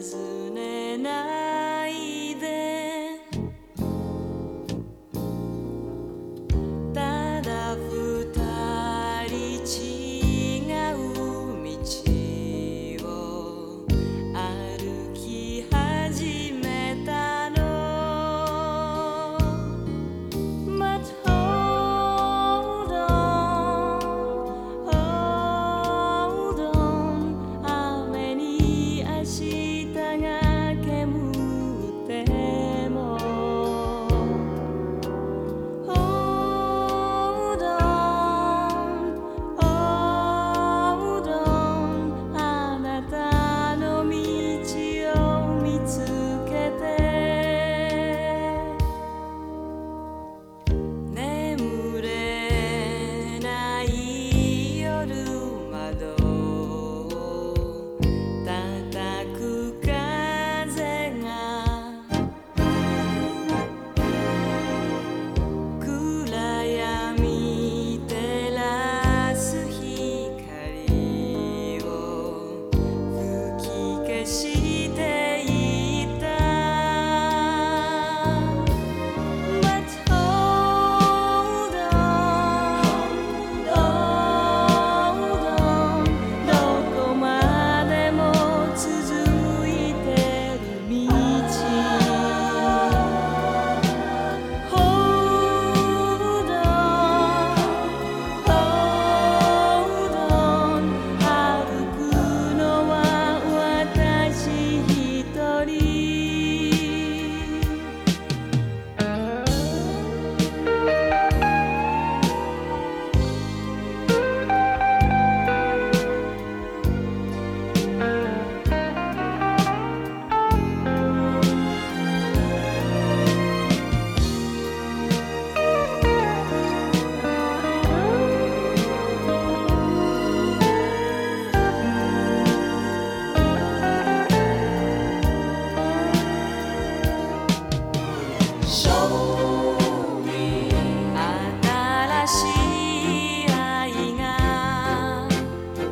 isn't it?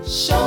Show